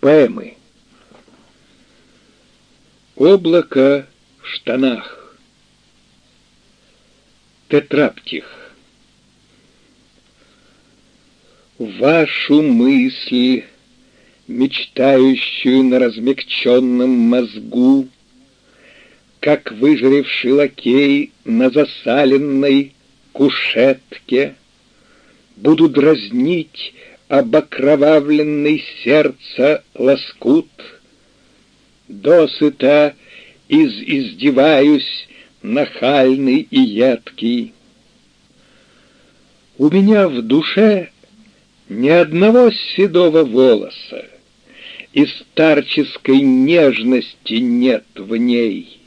Поэмы. Облако в штанах. Тетраптих. Вашу мысль, мечтающую на размягченном мозгу, Как выжревший лакей на засаленной кушетке, Буду дразнить об окровавленный сердце лоскут. Досыта из издеваюсь нахальный и едкий. У меня в душе ни одного седого волоса, И старческой нежности нет в ней.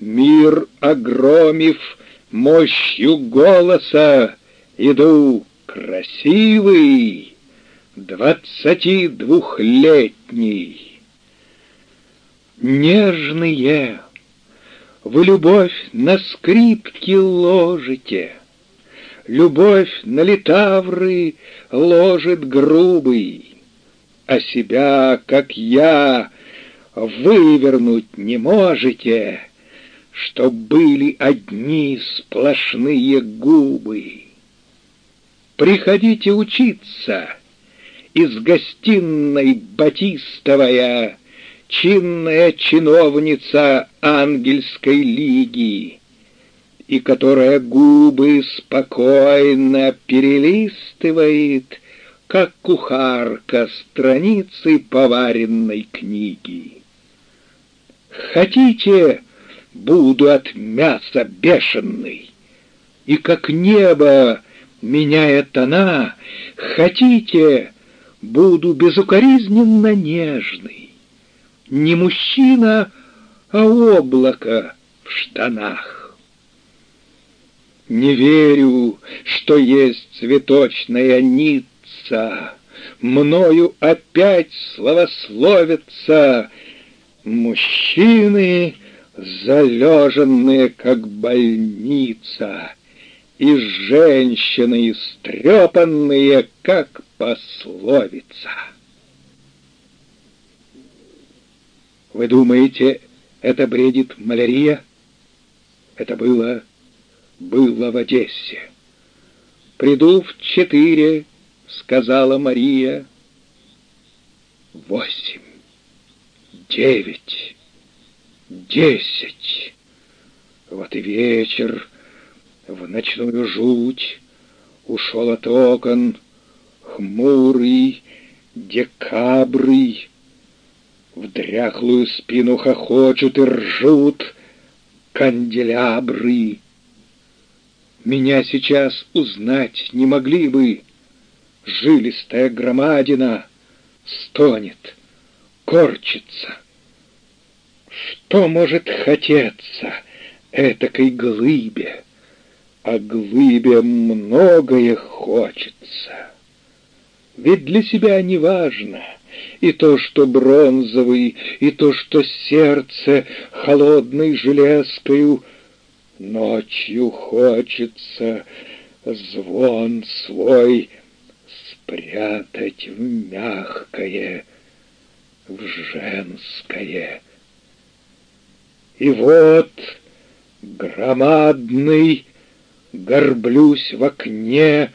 Мир, огромив мощью голоса, Иду красивый, двадцати двухлетний. Нежные, вы любовь на скрипки ложите, Любовь на литавры ложит грубый, А себя, как я, вывернуть не можете, Чтоб были одни сплошные губы. Приходите учиться, из гостиной батистовая, Чинная чиновница ангельской лиги, И которая губы спокойно перелистывает, Как кухарка страницы поваренной книги. Хотите, буду от мяса бешеный, И как небо меняя тона, хотите, буду безукоризненно нежный. Не мужчина, а облако в штанах. Не верю, что есть цветочная ница, Мною опять словословятся Мужчины, залеженные, как больница — и женщины истрепанные, как пословица. Вы думаете, это бредит малярия? Это было, было в Одессе. «Приду в четыре», — сказала Мария. «Восемь, девять, десять. Вот и вечер» в ночную жуть ушел от окон хмурый, декабрый. В дряхлую спину хохочут и ржут канделябры. Меня сейчас узнать не могли бы. Жилистая громадина стонет, корчится. Что может хотеться этакой глыбе? о глыбе многое хочется. Ведь для себя не важно и то, что бронзовый, и то, что сердце холодной железкою. Ночью хочется звон свой спрятать в мягкое, в женское. И вот громадный горблюсь в окне,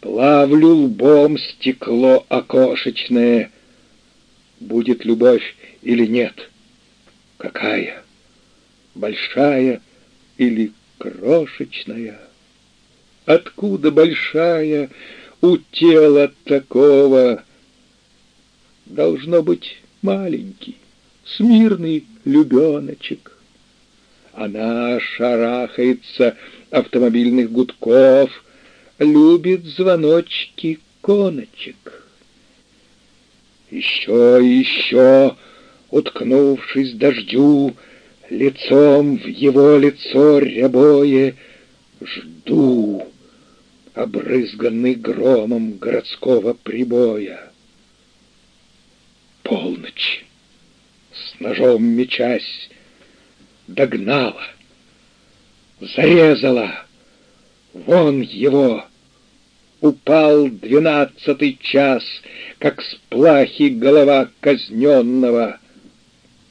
Плавлю лбом стекло окошечное. Будет любовь или нет? Какая? Большая или крошечная? Откуда большая у тела такого? Должно быть маленький, смирный любеночек. Она шарахается автомобильных гудков, любит звоночки коночек. Еще и еще, уткнувшись дождю, лицом в его лицо рябое, жду, обрызганный громом городского прибоя. Полночь, с ножом мечась, догнала — зарезала. Вон его, упал двенадцатый час, как с плахи голова казненного.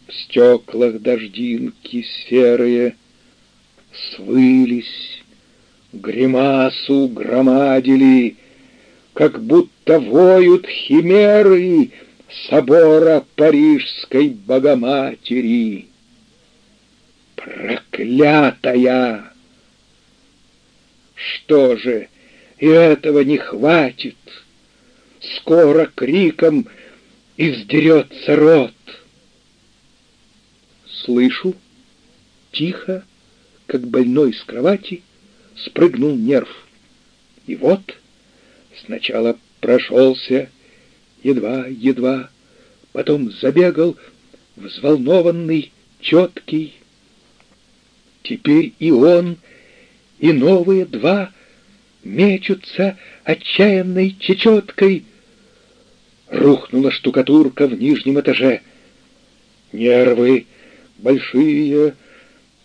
В стеклах дождинки серые свылись, гримасу громадили, как будто воют химеры собора Парижской Богоматери. Проклятая! Что же, и этого не хватит? Скоро криком издерется рот. Слышу, тихо, как больной с кровати, спрыгнул нерв. И вот сначала прошелся, едва-едва, потом забегал, взволнованный, четкий. Теперь и он, и новые два мечутся отчаянной чечеткой. Рухнула штукатурка в нижнем этаже. Нервы большие,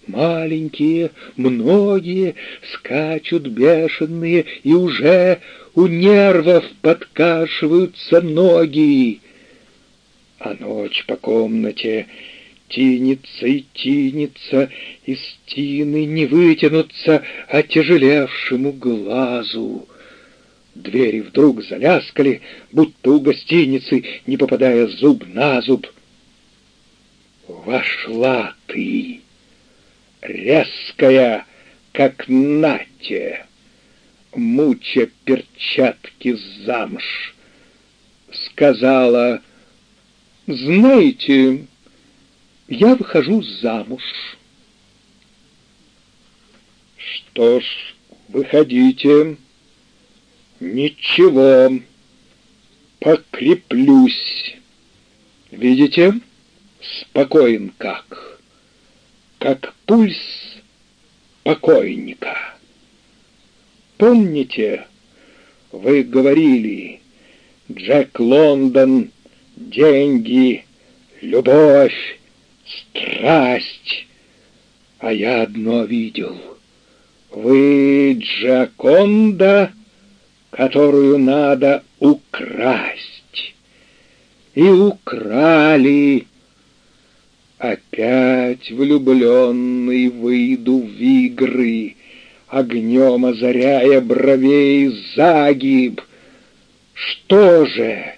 маленькие, многие скачут бешеные, и уже у нервов подкашиваются ноги. А ночь по комнате тинется и тинется, и стены не вытянутся отяжелевшему глазу. Двери вдруг заляскали, будто у гостиницы, не попадая зуб на зуб. Вошла ты, резкая, как Натя, муча перчатки замш, сказала, «Знаете, я выхожу замуж». «Что ж, выходите. Ничего, покреплюсь. Видите?» спокоен как, как пульс покойника. Помните, вы говорили, Джек Лондон, деньги, любовь, страсть, а я одно видел. Вы Джаконда, которую надо украсть. И украли Опять влюбленный выйду в игры, Огнем озаряя бровей загиб. Что же?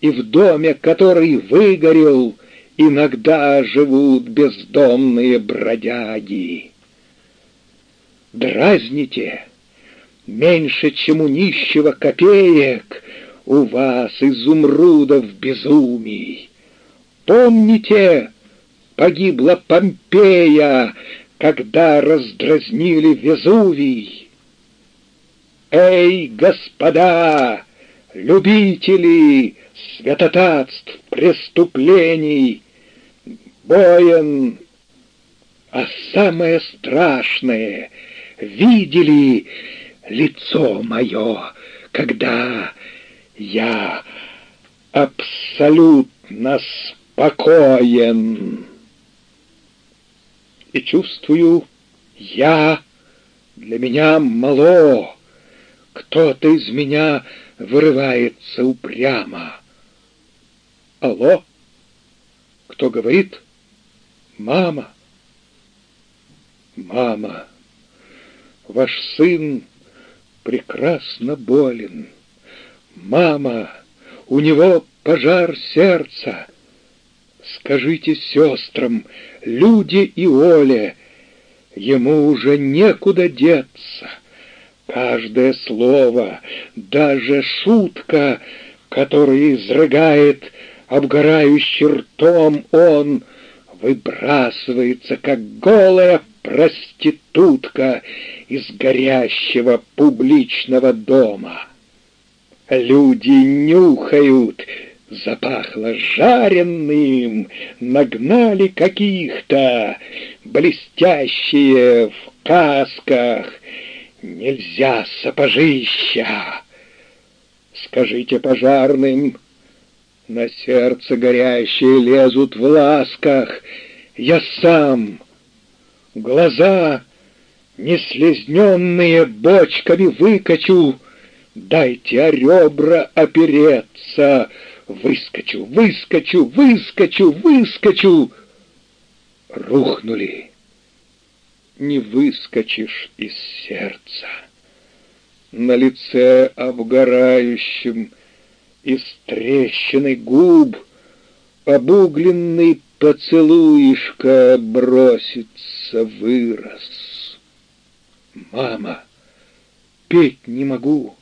И в доме, который выгорел, Иногда живут бездомные бродяги. Дразните, меньше, чем у нищего копеек, У вас изумрудов безумий. Помните, погибла Помпея, когда раздразнили Везувий. Эй, господа, любители святотатств, преступлений, боен, а самое страшное, видели лицо мое, когда я абсолютно спокоен и чувствую, я для меня мало, кто-то из меня вырывается упрямо. Алло? Кто говорит? Мама. Мама, ваш сын прекрасно болен. Мама, у него пожар сердца. Скажите сестрам, Люде и Оле, ему уже некуда деться. Каждое слово, даже шутка, которую изрыгает обгорающий ртом он, выбрасывается, как голая проститутка из горящего публичного дома. Люди нюхают, Запахло жареным, нагнали каких-то, блестящие в касках. Нельзя сапожища. Скажите пожарным, на сердце горящие лезут в ласках. Я сам, глаза неслезненные бочками выкачу, дайте о ребра опереться. Выскочу, выскочу, выскочу, выскочу. Рухнули. Не выскочишь из сердца. На лице обгорающем из трещины губ Обугленный поцелуишка бросится вырос. Мама, петь не могу.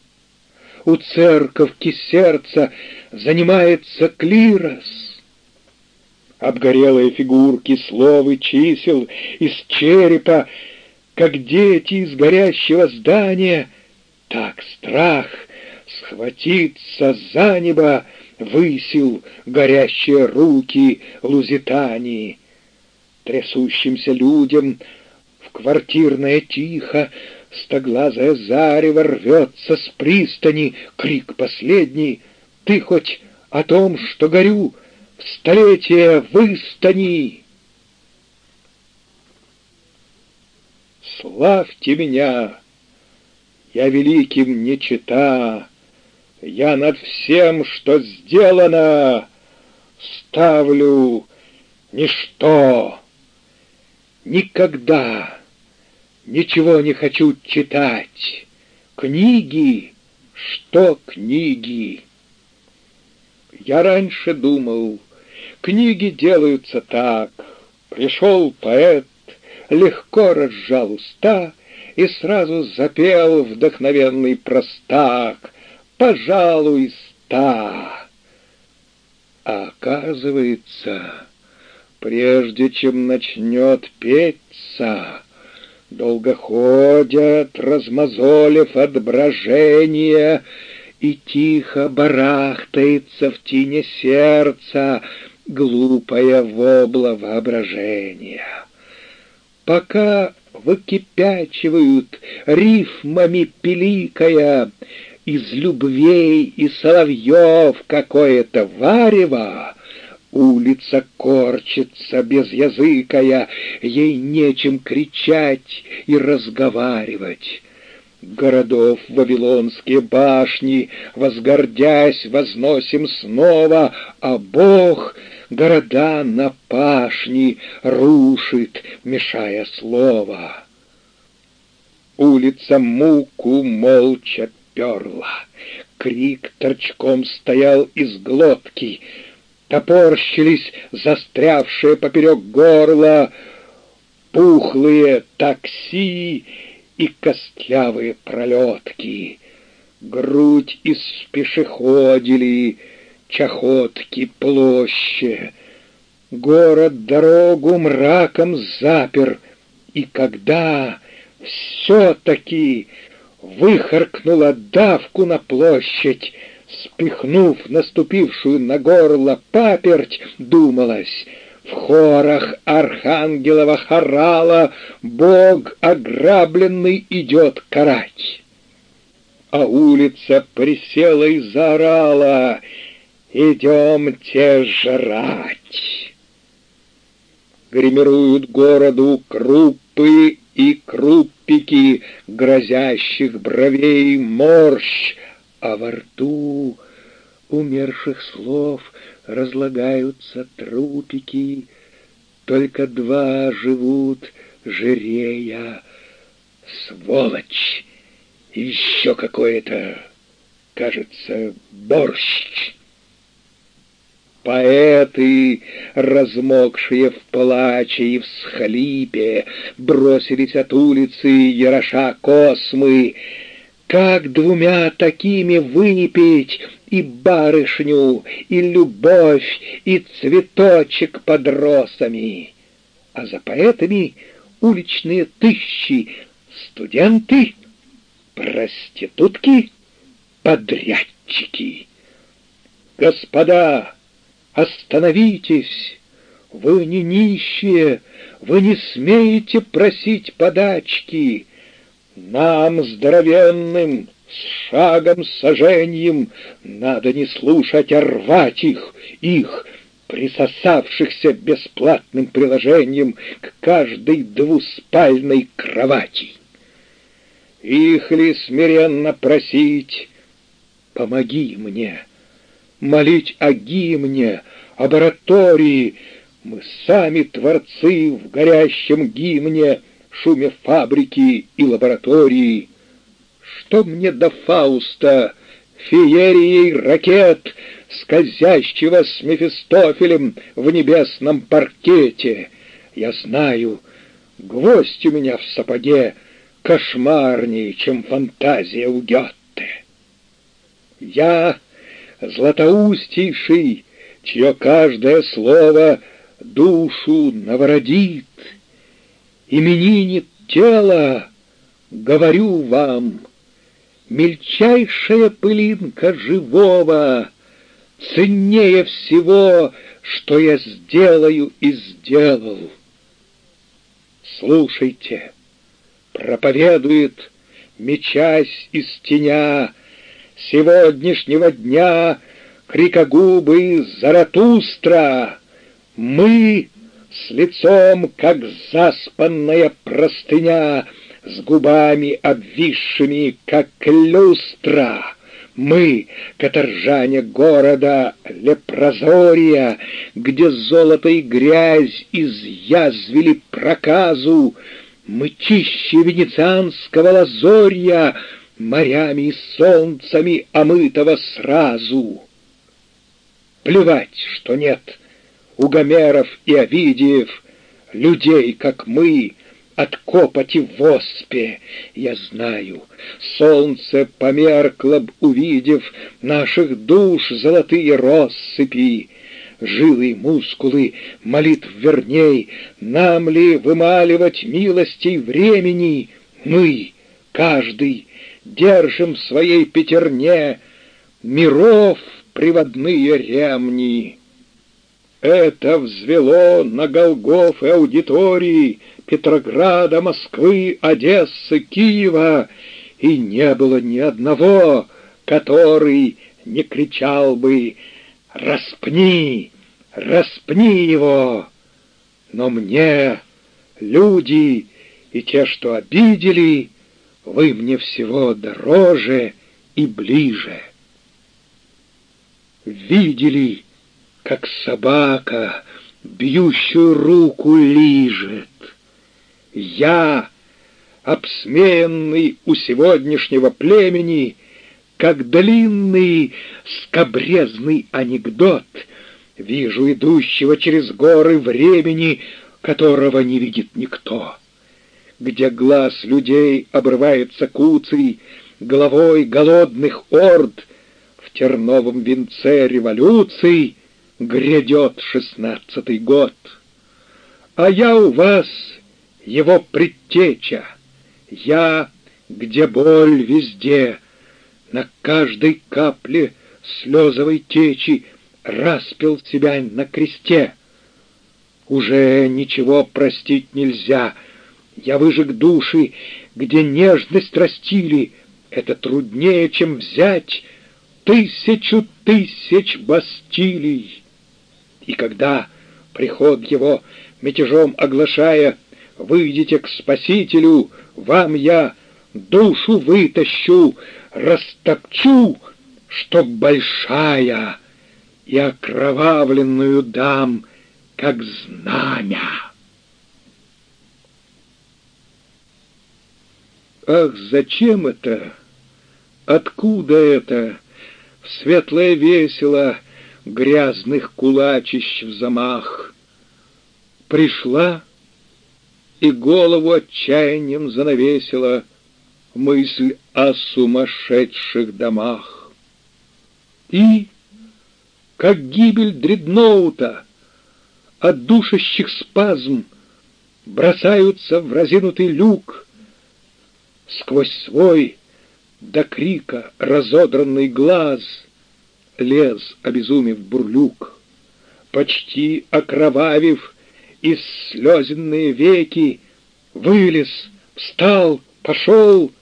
У церковки сердца занимается клирос. Обгорелые фигурки слов и чисел из черепа, Как дети из горящего здания, Так страх схватиться за небо Высил горящие руки Лузитании. Трясущимся людям в квартирное тихо Стоглазая зарево рвется с пристани, Крик последний — Ты хоть о том, что горю, В столетие выстани! Славьте меня! Я великим не чита, Я над всем, что сделано, Ставлю ничто. Никогда ничего не хочу читать. Книги, что книги? Я раньше думал, книги делаются так. Пришел поэт, легко разжал уста и сразу запел вдохновенный простак «Пожалуй, ста». А оказывается, прежде чем начнет петься, Долго ходят, размазолив от И тихо барахтается в тине сердца Глупая вобла воображения. Пока выкипячивают, рифмами пиликая, Из любвей и соловьев какое-то варево, Улица корчится без языкая, Ей нечем кричать и разговаривать. Городов вавилонские башни, Возгордясь, возносим снова, А Бог города на пашни Рушит, мешая слово. Улица муку молча перла, Крик торчком стоял из глотки — топорщились застрявшие поперек горла пухлые такси и костлявые пролетки. Грудь испешеходили чахотки площе. Город дорогу мраком запер, и когда все-таки выхаркнула давку на площадь, Спихнув наступившую на горло паперть, думалось, в хорах архангелова хорала Бог ограбленный идет карать. А улица присела и заорала «Идемте жрать!» Гримируют городу крупы и круппики Грозящих бровей морщ, а во рту умерших слов разлагаются трупики, только два живут, жирея. Сволочь! Еще какое-то, кажется, борщ. Поэты, размокшие в плаче и в схлипе, бросились от улицы, яроша космы, как двумя такими выпить и барышню, и любовь, и цветочек под росами? А за поэтами уличные тысячи, студенты, проститутки, подрядчики. Господа, остановитесь! Вы не нищие, вы не смеете просить подачки. Нам, здоровенным, с шагом сожжением, надо не слушать, а рвать их, их, присосавшихся бесплатным приложением к каждой двуспальной кровати. Их ли смиренно просить, помоги мне. Молить о гимне, об оратории, мы сами творцы в горящем гимне, шуме фабрики и лаборатории. Что мне до Фауста, феерией ракет, скользящего с Мефистофелем в небесном паркете? Я знаю, гвоздь у меня в сапоге кошмарнее, чем фантазия у Гетте. Я златоустейший, чье каждое слово душу новородит, именинит тело, говорю вам, мельчайшая пылинка живого, ценнее всего, что я сделаю и сделал. Слушайте, проповедует, мечась из теня сегодняшнего дня, крикогубы Заратустра, мы с лицом, как заспанная простыня, с губами обвисшими, как люстра. Мы, каторжане города Лепрозория, где золото и грязь изъязвили проказу, мы чище венецианского лазорья, морями и солнцами омытого сразу. Плевать, что нет у Гомеров и Овидиев людей, как мы, от копоти в оспе. Я знаю, солнце померкло б, увидев наших душ золотые россыпи, жилы и мускулы, молитв верней, нам ли вымаливать милостей времени? Мы, каждый, держим в своей пятерне миров приводные ремни. Это взвело на Голгоф и аудитории Петрограда, Москвы, Одессы, Киева, и не было ни одного, который не кричал бы «Распни! Распни его!» Но мне, люди и те, что обидели, вы мне всего дороже и ближе. Видели, как собака бьющую руку лижет. Я, обсмеянный у сегодняшнего племени, как длинный скобрезный анекдот, вижу идущего через горы времени, которого не видит никто. Где глаз людей обрывается куцей, головой голодных орд, в терновом венце революций — грядет шестнадцатый год. А я у вас его предтеча, я, где боль везде, на каждой капле слезовой течи распил себя на кресте. Уже ничего простить нельзя. Я выжег души, где нежность растили. Это труднее, чем взять тысячу тысяч бастилий. И когда приход его, мятежом оглашая, выйдете к Спасителю, вам я душу вытащу, растопчу, чтоб большая и окровавленную дам, как знамя. Ах, зачем это? Откуда это? В светлое весело грязных кулачищ в замах. Пришла и голову отчаянием занавесила мысль о сумасшедших домах. И, как гибель дредноута, от душащих спазм бросаются в разинутый люк, сквозь свой до крика разодранный глаз — лез, обезумев бурлюк, почти окровавив из слезенные веки, вылез, встал, пошел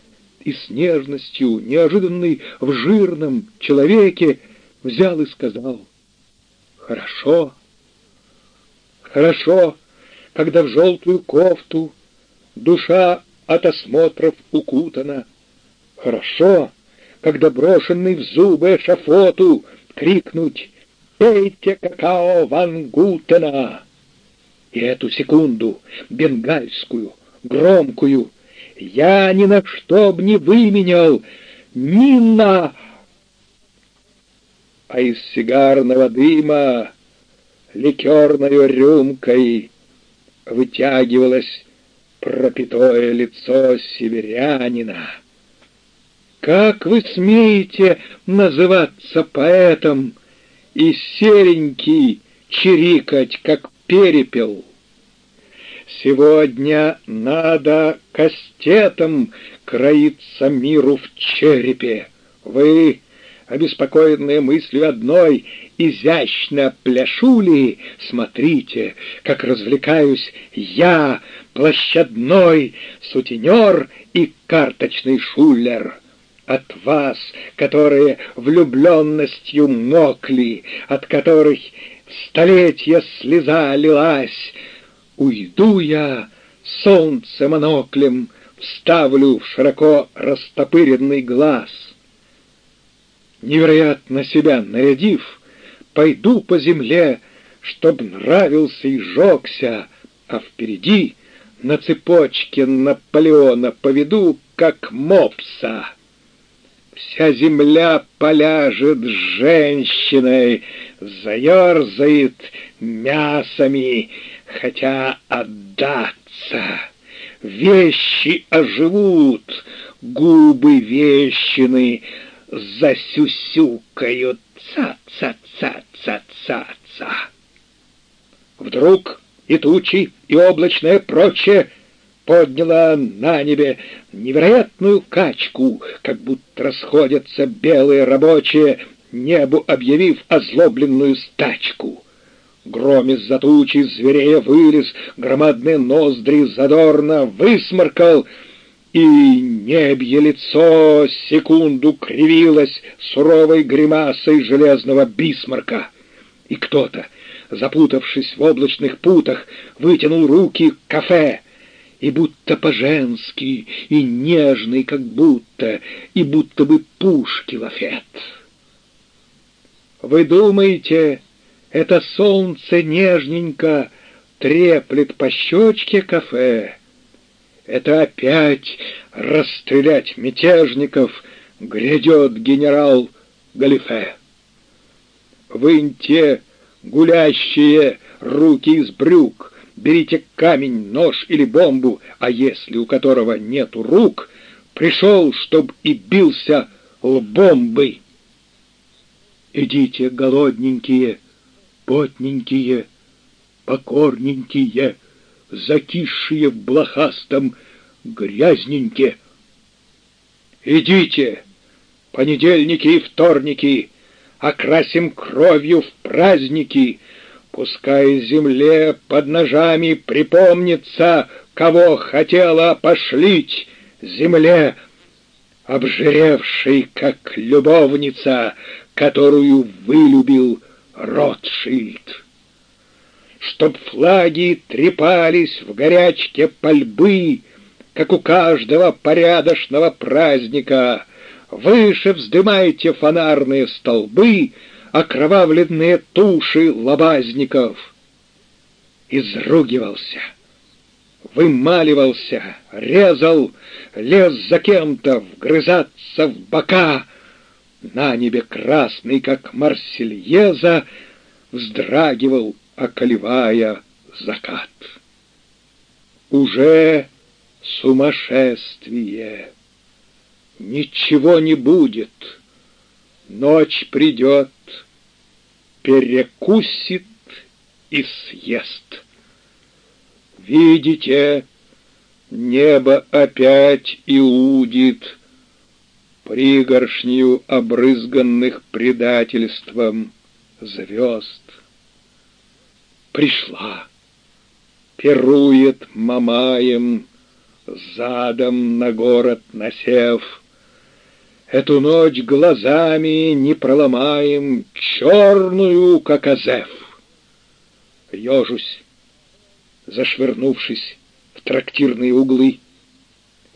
и с нежностью, неожиданной в жирном человеке, взял и сказал «Хорошо, хорошо, когда в желтую кофту душа от осмотров укутана, хорошо, когда брошенный в зубы шафоту крикнуть «Пейте какао Ван Гутена!» И эту секунду, бенгальскую, громкую, я ни на что б не выменял, ни на... А из сигарного дыма ликерной рюмкой вытягивалось пропитое лицо северянина. Как вы смеете называться поэтом и серенький чирикать, как перепел? Сегодня надо кастетом кроиться миру в черепе. Вы, обеспокоенные мыслью одной, изящно пляшули, смотрите, как развлекаюсь я, площадной сутенер и карточный шулер. От вас, которые влюбленностью мокли, от которых столетия слеза лилась, Уйду я, солнце моноклем вставлю в широко растопыренный глаз. Невероятно себя нарядив, пойду по земле, чтоб нравился и жёгся, а впереди на цепочке Наполеона поведу, как мопса. Вся земля поляжет женщиной, заерзает мясами, хотя отдаться. Вещи оживут, губы вещины засюсюкают ца-ца-ца-ца-ца-ца. Вдруг и тучи, и облачное прочее подняла на небе невероятную качку, как будто расходятся белые рабочие, небу объявив озлобленную стачку. Гром из-за тучи зверея вылез, громадные ноздри задорно высморкал, и небье лицо секунду кривилось суровой гримасой железного бисмарка. И кто-то, запутавшись в облачных путах, вытянул руки к кафе, и будто по-женски, и нежный, как будто, и будто бы пушки лафет. Вы думаете, это солнце нежненько треплет по щечке кафе. Это опять расстрелять мятежников грядет генерал Галифе. Выньте гулящие руки из брюк, берите камень, нож или бомбу, а если у которого нету рук, пришел, чтоб и бился лбом бы. Идите, голодненькие, потненькие, покорненькие, закисшие в блохастом грязненьке. Идите, понедельники и вторники, окрасим кровью в праздники, пускай земле под ножами припомнится, кого хотела пошлить земле, обжиревшей, как любовница, которую вылюбил Ротшильд. Чтоб флаги трепались в горячке пальбы, как у каждого порядочного праздника, выше вздымайте фонарные столбы, окровавленные туши лобазников. Изругивался, вымаливался, резал, лез за кем-то, вгрызаться в бока — на небе красный, как Марсельеза, вздрагивал, околевая закат. Уже сумасшествие. Ничего не будет. Ночь придет, перекусит и съест. Видите, небо опять иудит, пригоршню обрызганных предательством звезд. Пришла, пирует Мамаем, задом на город насев. Эту ночь глазами не проломаем, черную, как Азеф. Ежусь, зашвырнувшись в трактирные углы,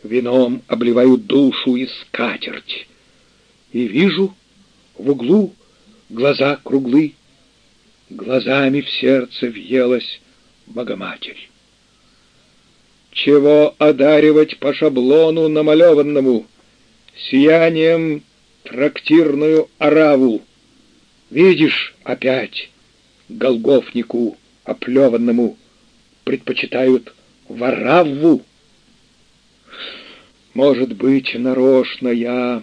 Вином обливают душу и скатерть. и вижу в углу глаза круглы, глазами в сердце въелась Богоматерь. Чего одаривать по шаблону намалеванному, сиянием трактирную ораву? Видишь опять голгофнику оплеванному предпочитают воравву? Может быть, нарочно я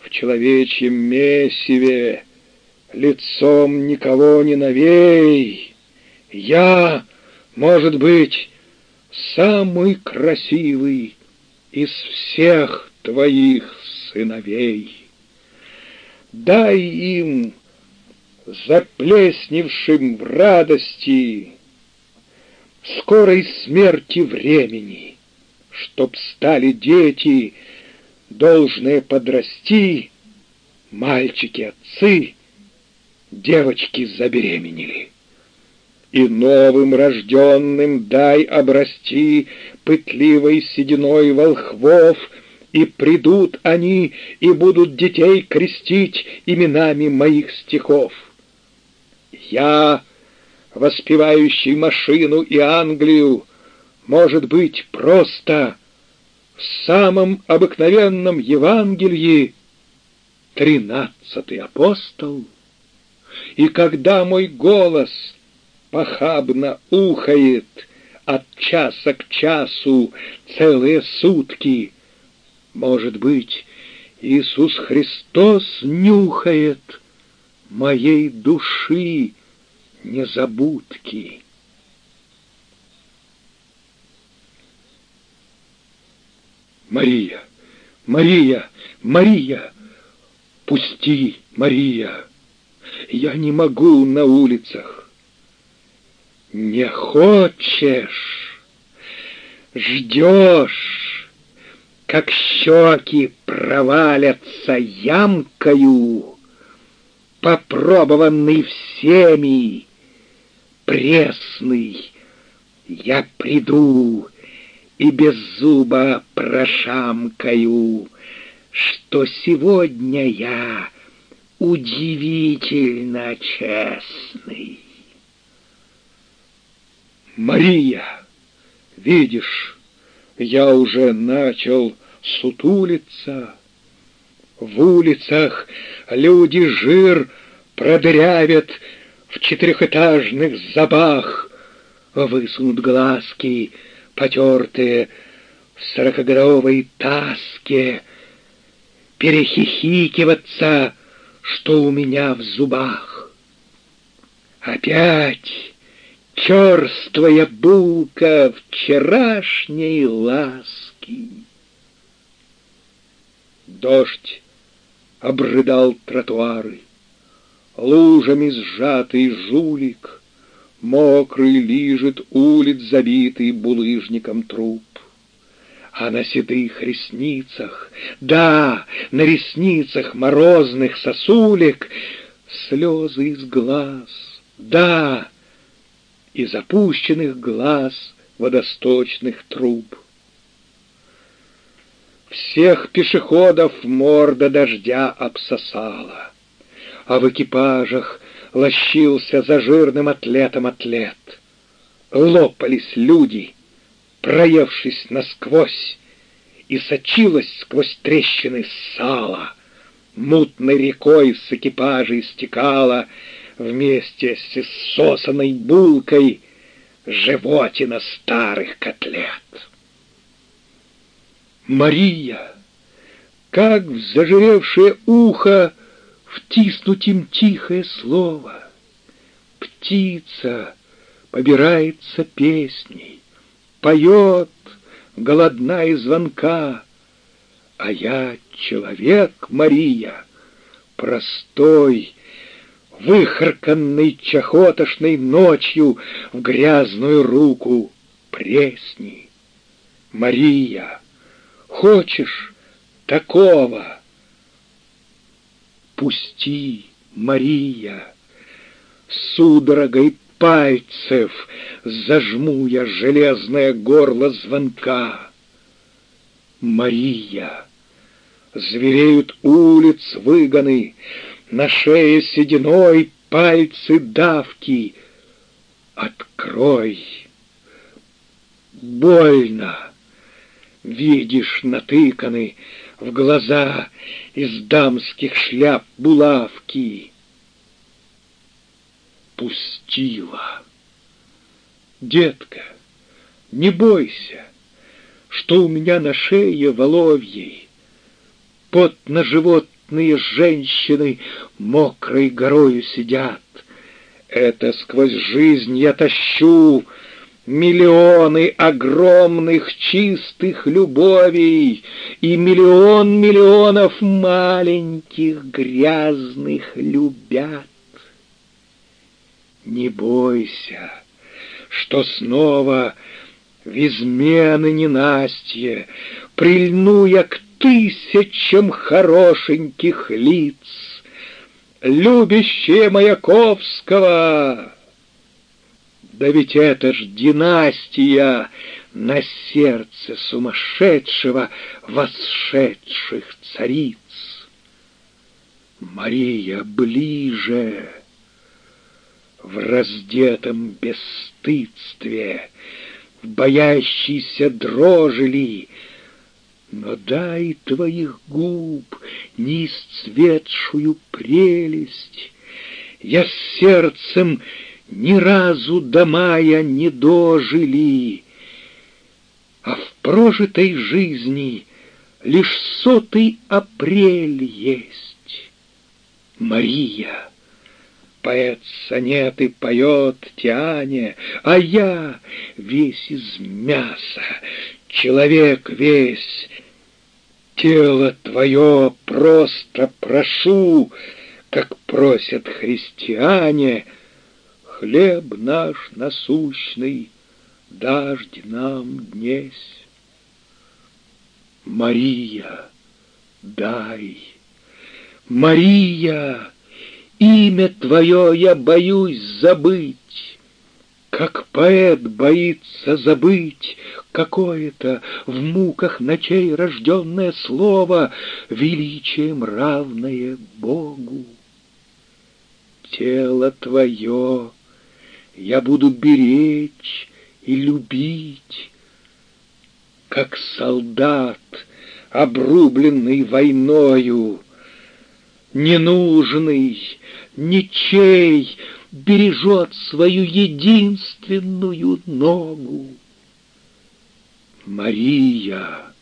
в человечьем месиве лицом никого не новей. Я, может быть, самый красивый из всех твоих сыновей. Дай им, заплесневшим в радости, скорой смерти времени, чтоб стали дети, должные подрасти, мальчики-отцы, девочки забеременели. И новым рожденным дай обрасти пытливой сединой волхвов, и придут они, и будут детей крестить именами моих стихов. Я, воспевающий машину и Англию, может быть, просто в самом обыкновенном Евангелии тринадцатый апостол. И когда мой голос похабно ухает от часа к часу целые сутки, может быть, Иисус Христос нюхает моей души незабудки. Мария, Мария, Мария, пусти, Мария, я не могу на улицах. Не хочешь, ждешь, как щеки провалятся ямкою, попробованный всеми, пресный, я приду и без зуба прошамкаю, что сегодня я удивительно честный. Мария, видишь, я уже начал сутулиться. В улицах люди жир продырявят в четырехэтажных забах, высунут глазки — потертые в сорокогодовой таске, перехихикиваться, что у меня в зубах. Опять черствая булка вчерашней ласки. Дождь обрыдал тротуары, лужами сжатый жулик — Мокрый лижет улиц, забитый булыжником труп. А на седых ресницах, да, на ресницах морозных сосулек Слезы из глаз, да, из опущенных глаз водосточных труб. Всех пешеходов морда дождя обсосала, а в экипажах лощился за жирным атлетом атлет. Лопались люди, проевшись насквозь, и сочилось сквозь трещины сало. Мутной рекой с экипажей стекала вместе с иссосанной булкой животина старых котлет. Мария, как в зажиревшее ухо, втиснуть им тихое слово. Птица побирается песней, поет, голодна и звонка, а я человек, Мария, простой, выхарканный чахотошной ночью в грязную руку пресни. Мария, хочешь такого? Пусти, Мария! Судорогой пальцев зажму я железное горло звонка. Мария, Звереют улиц выгоны, на шее сединой пальцы давки. Открой! Больно! Видишь, натыканы в глаза из дамских шляп булавки. Пустила. Детка, не бойся, что у меня на шее воловьей. Под на животные женщины мокрой горою сидят. Это сквозь жизнь я тащу миллионы огромных чистых любовей и миллион миллионов маленьких грязных любят. Не бойся, что снова в измены ненастье прильну я к тысячам хорошеньких лиц, любящие Маяковского. Да ведь это ж династия на сердце сумасшедшего восшедших цариц. Мария ближе в раздетом бесстыдстве, в боящейся дрожили, но дай твоих губ неисцветшую прелесть. Я с сердцем ни разу до мая не дожили, а в прожитой жизни лишь сотый апрель есть. Мария, поэт сонеты поет Тиане, а я весь из мяса, человек весь, тело твое просто прошу, как просят христиане, хлеб наш насущный, дождь нам днесь. Мария, дай, Мария, имя твое я боюсь забыть, как поэт боится забыть какое-то в муках ночей рожденное слово, величием равное Богу. Тело твое я буду беречь и любить, как солдат, обрубленный войною, ненужный, ничей, бережет свою единственную ногу. Мария,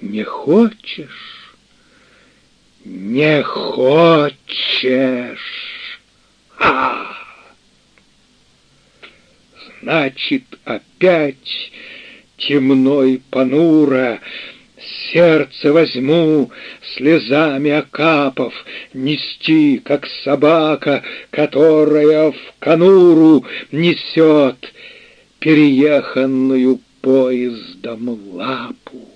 не хочешь? Не хочешь! А! Значит, опять темно и сердце возьму, слезами окапов, нести, как собака, которая в конуру несет перееханную поездом лапу.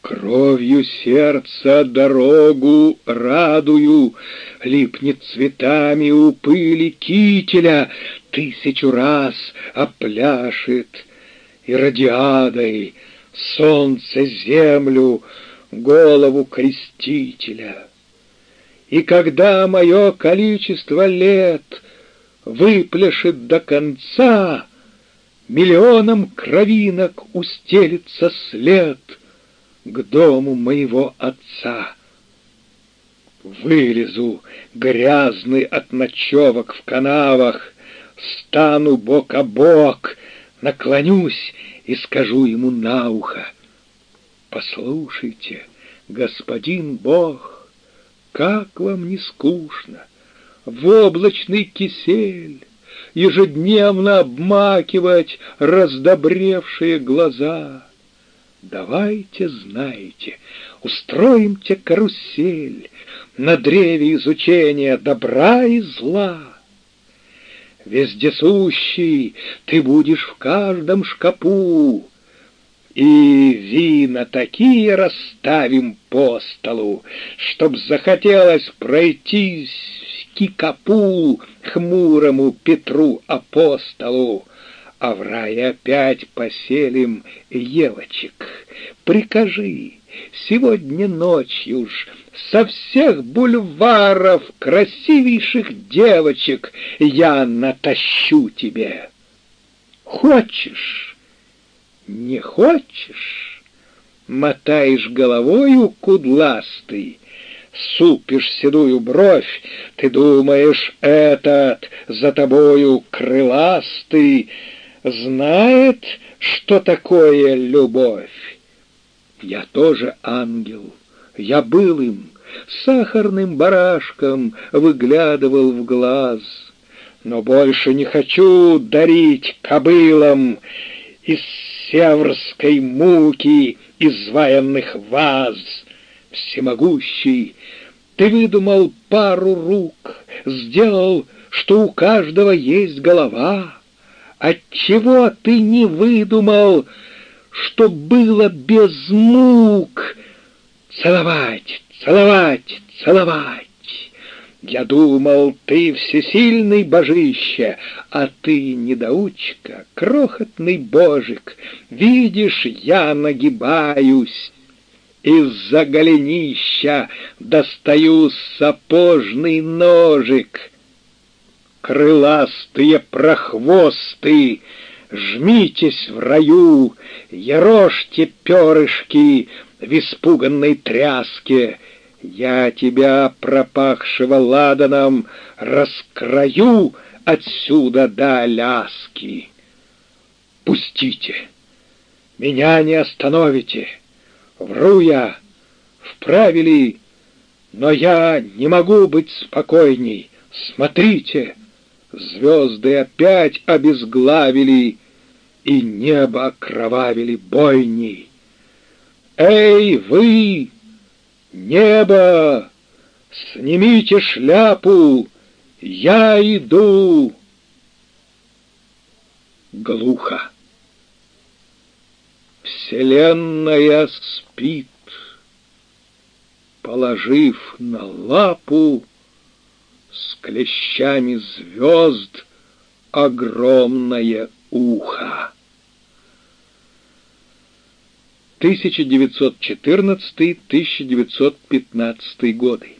Кровью сердца дорогу радую, Липнет цветами у пыли кителя, Тысячу раз опляшет и радиадой солнце землю, голову крестителя. И когда мое количество лет выпляшет до конца, Миллионом кровинок устелится след К дому моего отца. Вылезу, грязный от ночевок в канавах, Стану бок о бок, наклонюсь и скажу ему на ухо, «Послушайте, господин Бог, как вам не скучно в облачный кисель ежедневно обмакивать раздобревшие глаза? Давайте, знаете, устроимте карусель на древе изучения добра и зла». Вездесущий ты будешь в каждом шкапу, И вина такие расставим по столу, Чтоб захотелось пройтись кикапу Хмурому Петру апостолу, а в рае опять поселим елочек. Прикажи, сегодня ночью ж со всех бульваров красивейших девочек я натащу тебе. Хочешь? Не хочешь? Мотаешь головою кудластый, супишь седую бровь, ты думаешь, этот за тобою крыластый знает, что такое любовь. Я тоже ангел, я был им, сахарным барашком выглядывал в глаз, но больше не хочу дарить кобылам из северской муки изваянных ваз. Всемогущий, ты выдумал пару рук, сделал, что у каждого есть голова. Отчего ты не выдумал, что было без мук? Целовать, целовать, целовать. Я думал, ты всесильный божище, а ты недоучка, крохотный божик. Видишь, я нагибаюсь, из-за голенища достаю сапожный ножик. Крыластые прохвосты, жмитесь в раю, Ерошьте перышки в испуганной тряске. Я тебя, пропахшего ладаном, раскрою отсюда до Аляски. Пустите, меня не остановите. Вру я, вправе ли, но я не могу быть спокойней. Смотрите, звезды опять обезглавили, и небо окровавили бойней. Эй, вы, небо, снимите шляпу, я иду. Глухо. Вселенная спит, положив на лапу с клещами звезд огромное ухо. 1914-1915 годы.